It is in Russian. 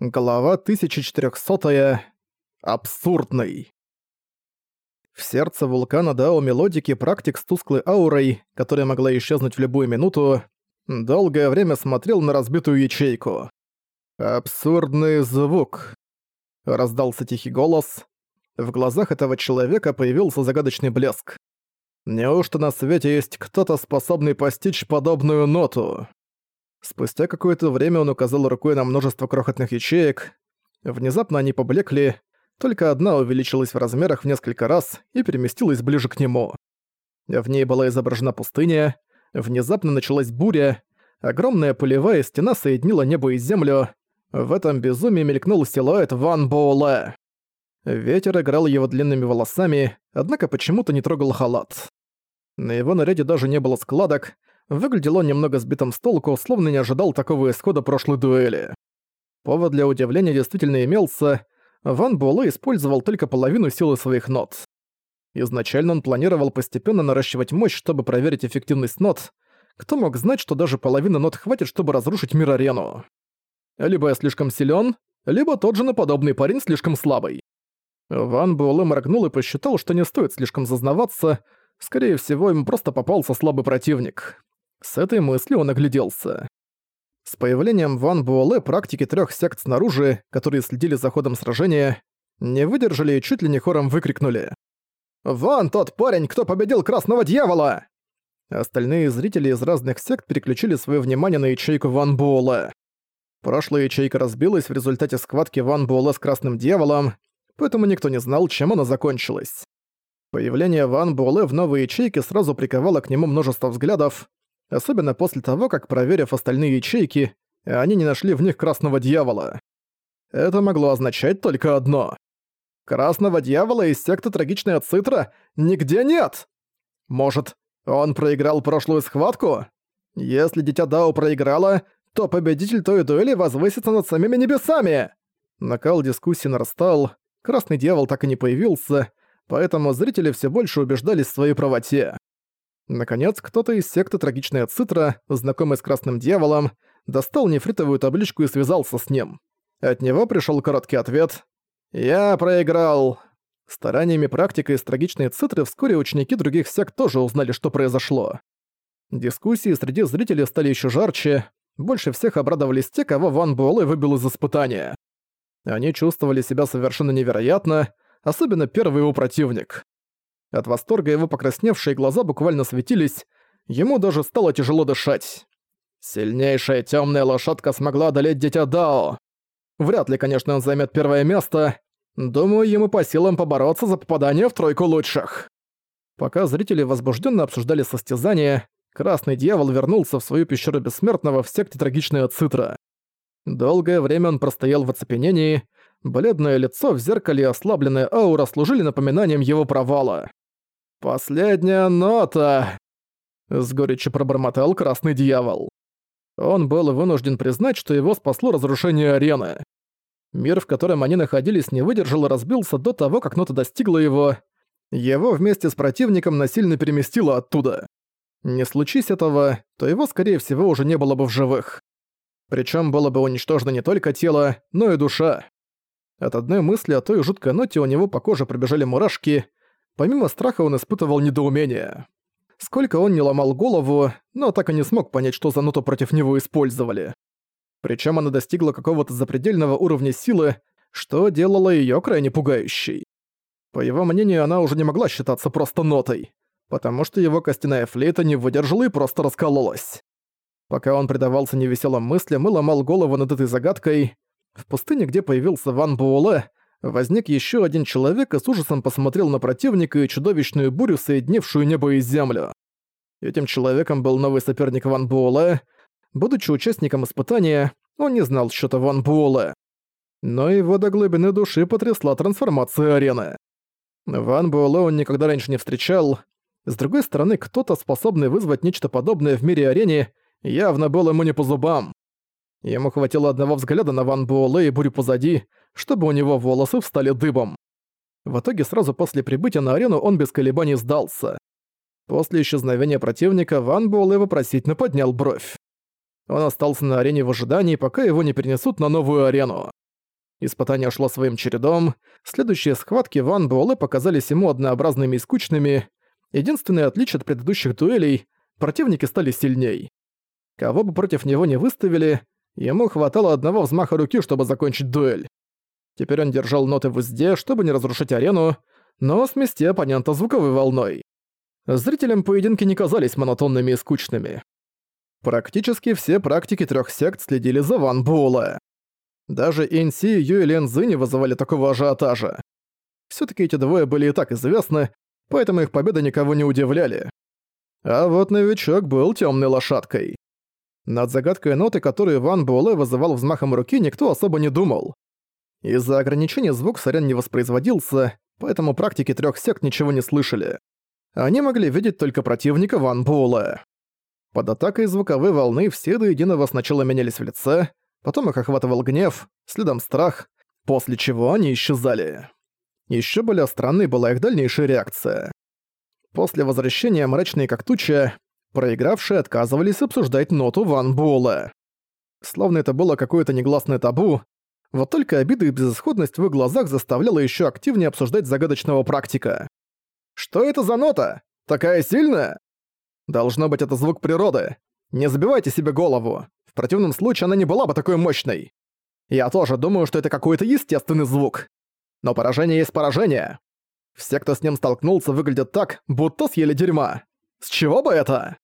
Глава 1400. Абсурдный. В сердце вулкана Дао Мелодики практик с тусклой аурой, которая могла исчезнуть в любую минуту, долгое время смотрел на разбитую ячейку. «Абсурдный звук», — раздался тихий голос. В глазах этого человека появился загадочный блеск. Неужто на свете есть кто-то, способный постичь подобную ноту? Спустя какое-то время он указал рукой на множество крохотных ячеек. Внезапно они поблекли, только одна увеличилась в размерах в несколько раз и переместилась ближе к нему. В ней была изображена пустыня, внезапно началась буря, огромная пулевая стена соединила небо и землю, в этом безумии мелькнул силуэт Ван Боуле. Ветер играл его длинными волосами, однако почему-то не трогал халат. На его наряде даже не было складок, Выглядел он немного сбитым с толку, словно не ожидал такого исхода прошлой дуэли. Повод для удивления действительно имелся. Ван Буэлэ использовал только половину силы своих нот. Изначально он планировал постепенно наращивать мощь, чтобы проверить эффективность нот. Кто мог знать, что даже половины нот хватит, чтобы разрушить мир-арену? Либо я слишком силен, либо тот же наподобный парень слишком слабый. Ван Буэлэ моргнул и посчитал, что не стоит слишком зазнаваться. Скорее всего, им просто попался слабый противник. С этой мыслью он огляделся. С появлением Ван Буэлэ практики трех сект снаружи, которые следили за ходом сражения, не выдержали и чуть ли не хором выкрикнули. «Вон тот парень, кто победил Красного Дьявола!» Остальные зрители из разных сект переключили свое внимание на ячейку Ван Буэлэ. Прошлая ячейка разбилась в результате схватки Ван Буэлэ с Красным Дьяволом, поэтому никто не знал, чем она закончилась. Появление Ван Буэлэ в новой ячейке сразу приковало к нему множество взглядов, особенно после того, как, проверив остальные ячейки, они не нашли в них красного дьявола. Это могло означать только одно. Красного дьявола из секты Трагичная Цитра нигде нет! Может, он проиграл прошлую схватку? Если Дитя Дао проиграло, то победитель той дуэли возвысится над самими небесами! Накал дискуссии нарастал, Красный Дьявол так и не появился, поэтому зрители все больше убеждались в своей правоте. Наконец, кто-то из секты Трагичная Цитра, знакомый с Красным Дьяволом, достал нефритовую табличку и связался с ним. От него пришел короткий ответ «Я проиграл». Стараниями практика из Трагичной Цитры вскоре ученики других сект тоже узнали, что произошло. Дискуссии среди зрителей стали еще жарче, больше всех обрадовались те, кого Ван Буэлэ выбил из испытания. Они чувствовали себя совершенно невероятно, особенно первый его противник. От восторга его покрасневшие глаза буквально светились, ему даже стало тяжело дышать. Сильнейшая темная лошадка смогла одолеть Дитя Дао. Вряд ли, конечно, он займет первое место. Думаю, ему по силам побороться за попадание в тройку лучших. Пока зрители возбужденно обсуждали состязание, Красный Дьявол вернулся в свою пещеру Бессмертного в секте Трагичная Цитра. Долгое время он простоял в оцепенении, бледное лицо в зеркале и ослабленная аура служили напоминанием его провала. «Последняя нота!» — с горечью пробормотал Красный Дьявол. Он был вынужден признать, что его спасло разрушение арены. Мир, в котором они находились, не выдержал и разбился до того, как нота достигла его. Его вместе с противником насильно переместило оттуда. Не случись этого, то его, скорее всего, уже не было бы в живых. Причем было бы уничтожено не только тело, но и душа. От одной мысли о той жуткой ноте у него по коже пробежали мурашки, Помимо страха он испытывал недоумение. Сколько он не ломал голову, но так и не смог понять, что за ноту против него использовали. Причем она достигла какого-то запредельного уровня силы, что делало ее крайне пугающей. По его мнению, она уже не могла считаться просто нотой, потому что его костяная флейта не выдержала и просто раскололась. Пока он предавался невеселым мыслям и ломал голову над этой загадкой, в пустыне, где появился Ван Буэлэ, возник еще один человек и с ужасом посмотрел на противника и чудовищную бурю, соединившую небо и землю. Этим человеком был новый соперник Ван Буэлэ. Будучи участником испытания, он не знал счета Ван Буэлэ. Но его до глубины души потрясла трансформация арены. Ван Буэлэ он никогда раньше не встречал. С другой стороны, кто-то, способный вызвать нечто подобное в мире арене, явно был ему не по зубам. Ему хватило одного взгляда на Ван Буэлэ и бурю позади, чтобы у него волосы встали дыбом. В итоге сразу после прибытия на арену он без колебаний сдался. После исчезновения противника Ван Буэлэ вопросительно поднял бровь. Он остался на арене в ожидании, пока его не перенесут на новую арену. Испытание шло своим чередом. Следующие схватки Ван Буэлэ показались ему однообразными и скучными. Единственное отличие от предыдущих дуэлей — противники стали сильней. Кого бы против него не выставили, ему хватало одного взмаха руки, чтобы закончить дуэль. Теперь он держал ноты в узде, чтобы не разрушить арену, но смести оппонента звуковой волной. Зрителям поединки не казались монотонными и скучными. Практически все практики трех сект следили за Ван Буэлэ. Даже Инси и Юй Лен Цзы не вызывали такого ажиотажа. все таки эти двое были и так известны, поэтому их победы никого не удивляли. А вот новичок был темной лошадкой. Над загадкой ноты, которую Ван Буэлэ вызывал взмахом руки, никто особо не думал. Из-за ограничения звук сорян не воспроизводился, поэтому практики трех сект ничего не слышали. Они могли видеть только противника Ван Буэлэ. Под атакой звуковой волны все до единого сначала менялись в лице, потом их охватывал гнев, следом страх, после чего они исчезали. Еще более странной была их дальнейшая реакция. После возвращения мрачные как туча, проигравшие отказывались обсуждать ноту Ван Буэлла. Словно это было какое-то негласное табу, вот только обида и безысходность в их глазах заставляла еще активнее обсуждать загадочного практика. «Что это за нота? Такая сильная?» «Должно быть, это звук природы. Не забивайте себе голову. В противном случае она не была бы такой мощной. Я тоже думаю, что это какой-то естественный звук. Но поражение есть поражение. Все, кто с ним столкнулся, выглядят так, будто съели дерьма. С чего бы это?